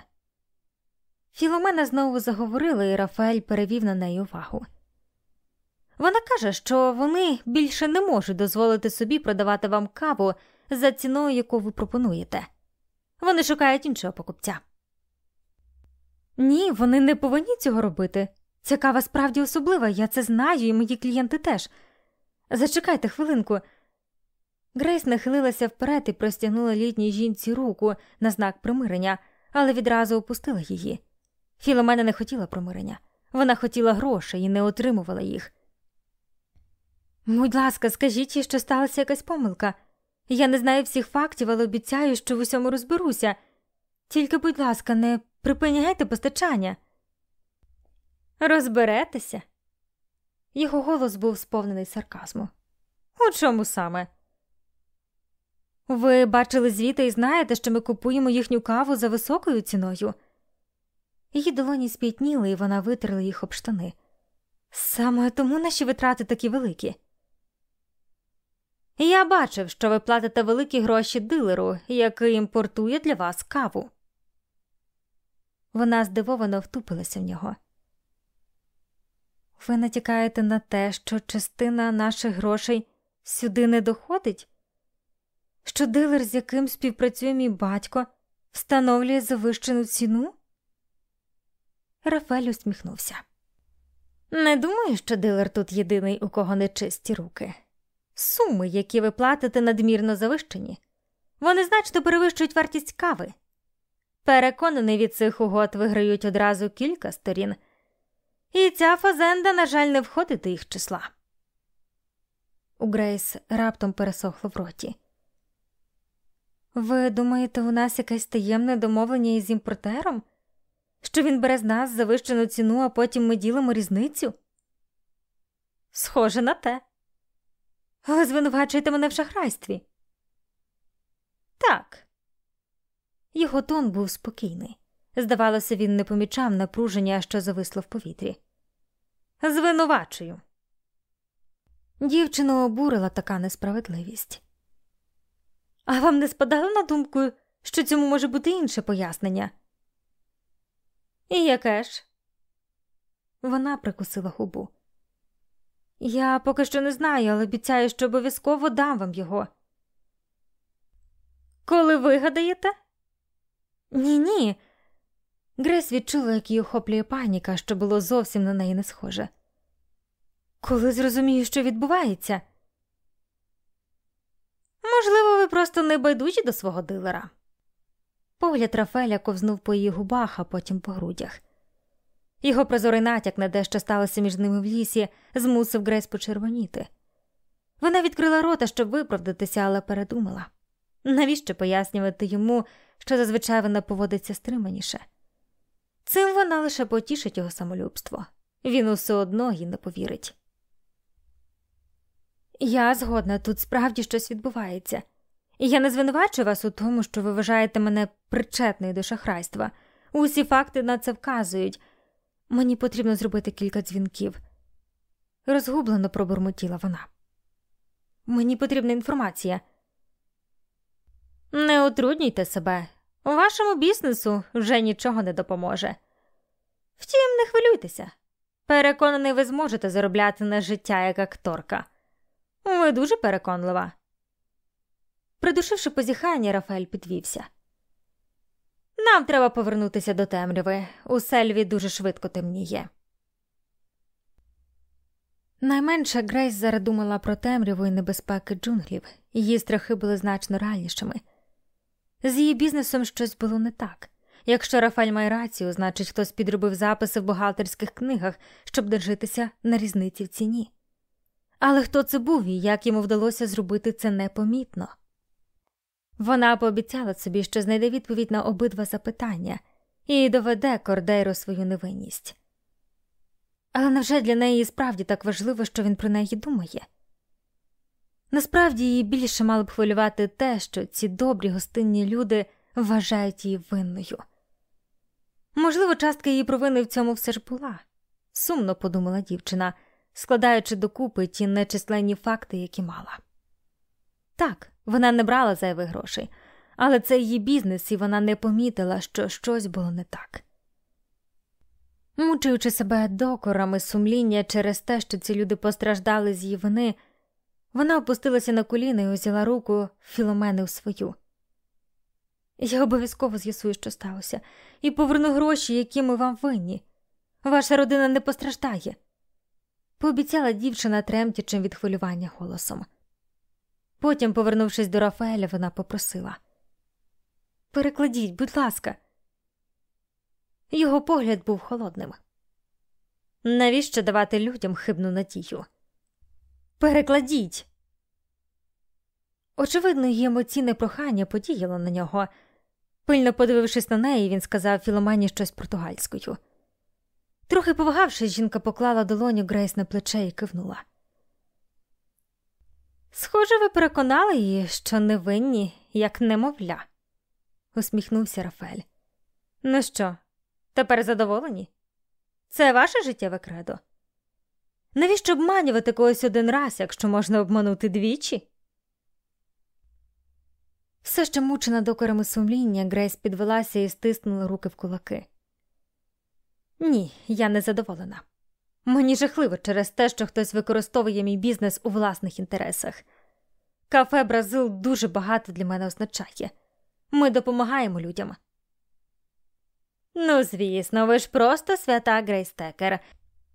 Філомена знову заговорила, і Рафаель перевів на неї увагу. Вона каже, що вони більше не можуть дозволити собі продавати вам каву за ціною, яку ви пропонуєте. Вони шукають іншого покупця. Ні, вони не повинні цього робити. Ця кава справді особлива, я це знаю, і мої клієнти теж. Зачекайте хвилинку. Грейс нахилилася вперед і простягнула літній жінці руку на знак примирення, але відразу опустила її. Філомена не хотіла примирення, вона хотіла грошей і не отримувала їх. Будь ласка, скажіть їй, що сталася якась помилка. Я не знаю всіх фактів, але обіцяю, що в усьому розберуся. Тільки, будь ласка, не припиняйте постачання. Розберетеся. Його голос був сповнений сарказму. У чому саме? Ви бачили звіти і знаєте, що ми купуємо їхню каву за високою ціною. Її долоні спітніли, і вона витерла їх об штани. Саме тому наші витрати такі великі. Я бачив, що ви платите великі гроші дилеру, який імпортує для вас каву. Вона здивовано втупилася в нього. Ви натякаєте на те, що частина наших грошей сюди не доходить? Що дилер, з яким співпрацює мій батько, встановлює завищену ціну? Рафель усміхнувся. Не думаю, що дилер тут єдиний, у кого не чисті руки. Суми, які ви платите, надмірно завищені, вони значно перевищують вартість кави. Переконаний від цих угод виграють одразу кілька сторін, і ця фазенда, на жаль, не входить до їх числа. У Грейс раптом пересохло в роті. Ви думаєте, у нас якесь таємне домовлення із імпортером? Що він бере з нас завищену ціну, а потім ми ділимо різницю? Схоже на те. Ви звинувачуєте мене в шахрайстві. Так. Його тон був спокійний. Здавалося, він не помічав напруження, що зависло в повітрі. Звинувачую. Дівчину обурила така несправедливість. А вам не спадало на думку, що цьому може бути інше пояснення? І яке ж? Вона прикусила губу. Я поки що не знаю, але обіцяю, що обов'язково дам вам його. Коли вигадаєте? Ні, ні. Грес відчула, як її охоплює паніка, що було зовсім на неї не схоже. Коли зрозумію, що відбувається. Можливо, ви просто не байдужі до свого дилера. Погляд Рафеля ковзнув по її губах, а потім по грудях. Його прозорий натяк на дещо сталося між ними в лісі, змусив Грейс почервоніти. Вона відкрила рота, щоб виправдатися, але передумала. Навіщо пояснювати йому, що зазвичай вона поводиться стриманіше? Цим вона лише потішить його самолюбство, він усе одно їй не повірить. Я згодна, тут справді щось відбувається, і я не звинувачую вас у тому, що ви вважаєте мене причетною до шахрайства. Усі факти на це вказують. Мені потрібно зробити кілька дзвінків. Розгублено пробурмотіла вона. Мені потрібна інформація. Не утруднюйте себе. Вашому бізнесу вже нічого не допоможе. Втім, не хвилюйтеся. Переконаний, ви зможете заробляти на життя як акторка. Ви дуже переконлива. Придушивши позіхання, Рафаель підвівся. Нам треба повернутися до темряви. У сельві дуже швидко темніє. Найменше Грейс зараз думала про темряву і небезпеки джунглів, її страхи були значно реальнішими. З її бізнесом щось було не так. Якщо Рафаль має рацію, значить хтось підробив записи в бухгалтерських книгах, щоб дожитися на різниці в ціні. Але хто це був і як йому вдалося зробити це непомітно? Вона пообіцяла собі, що знайде відповідь на обидва запитання і доведе Кордейро свою невинність. Але невже для неї справді так важливо, що він про неї думає? Насправді її більше мало б хвилювати те, що ці добрі гостинні люди вважають її винною. Можливо, частка її провини в цьому все ж була, сумно подумала дівчина, складаючи докупи ті нечисленні факти, які мала. Так, вона не брала зайвих грошей, але це її бізнес, і вона не помітила, що щось було не так. Мучуючи себе докорами сумління через те, що ці люди постраждали з її вини, вона опустилася на коліна і узяла руку Філомени у свою. Я обов'язково з'ясую, що сталося, і поверну гроші, які ми вам винні. Ваша родина не постраждає, пообіцяла дівчина тремтячим від хвилювання голосом. Потім, повернувшись до Рафаеля, вона попросила Перекладіть, будь ласка. Його погляд був холодним. Навіщо давати людям хибну надію? Перекладіть. Очевидно, її емоційне прохання подіяло на нього. Пильно подивившись на неї, він сказав Філомані щось португальською. Трохи повагавшись, жінка поклала долоню Грейс на плече і кивнула. Схоже, ви переконали її, що невинні, як немовля, усміхнувся Рафель. Ну що, тепер задоволені? Це ваше життєве кредо? Навіщо обманювати когось один раз, якщо можна обманути двічі? Все ще мучена докорами сумління, Грейс підвелася і стиснула руки в кулаки. Ні, я не задоволена. Мені жахливо через те, що хтось використовує мій бізнес у власних інтересах. Кафе Бразил дуже багато для мене означає. Ми допомагаємо людям. Ну, звісно, ви ж просто свята Грейстекер,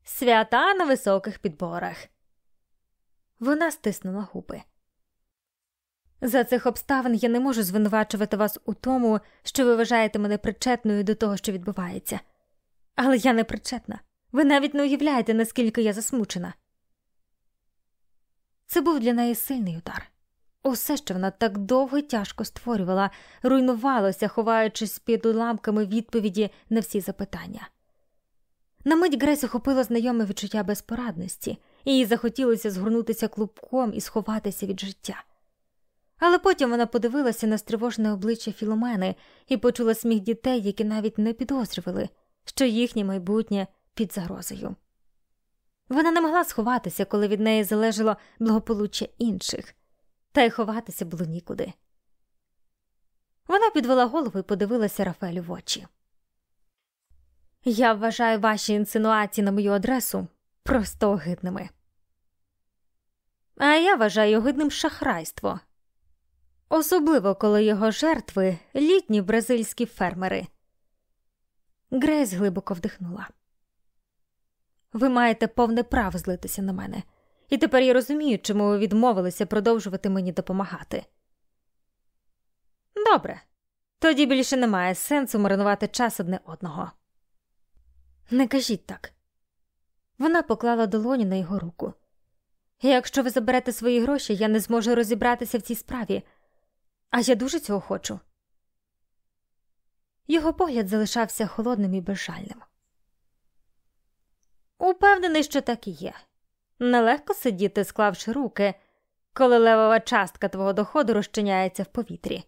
свята на високих підборах. Вона стиснула губи. За цих обставин я не можу звинувачувати вас у тому, що ви вважаєте мене причетною до того, що відбувається. Але я не причетна. Ви навіть не уявляєте, наскільки я засмучена. Це був для неї сильний удар. Усе, що вона так довго й тяжко створювала, руйнувалося, ховаючись під уламками відповіді на всі запитання. На мить Гресь охопило знайоме відчуття безпорадності, і їй захотілося згорнутися клубком і сховатися від життя. Але потім вона подивилася на стривожене обличчя Філомени і почула сміх дітей, які навіть не підозрювали, що їхнє майбутнє під загрозою. Вона не могла сховатися, коли від неї залежало благополуччя інших, та й ховатися було нікуди. Вона підвела голову і подивилася Рафаелю в очі. Я вважаю ваші інсинуації на мою адресу просто огидними. А я вважаю огидним шахрайство, особливо коли його жертви літні бразильські фермери. Грейс глибоко вдихнула. Ви маєте повне право злитися на мене, і тепер я розумію, чому ви відмовилися продовжувати мені допомагати. Добре, тоді більше немає сенсу марнувати час одне одного. Не кажіть так. Вона поклала долоню на його руку. Якщо ви заберете свої гроші, я не зможу розібратися в цій справі. А я дуже цього хочу. Його погляд залишався холодним і безжальним. Упевнений, що так і є. Нелегко сидіти, склавши руки, коли левова частка твого доходу розчиняється в повітрі.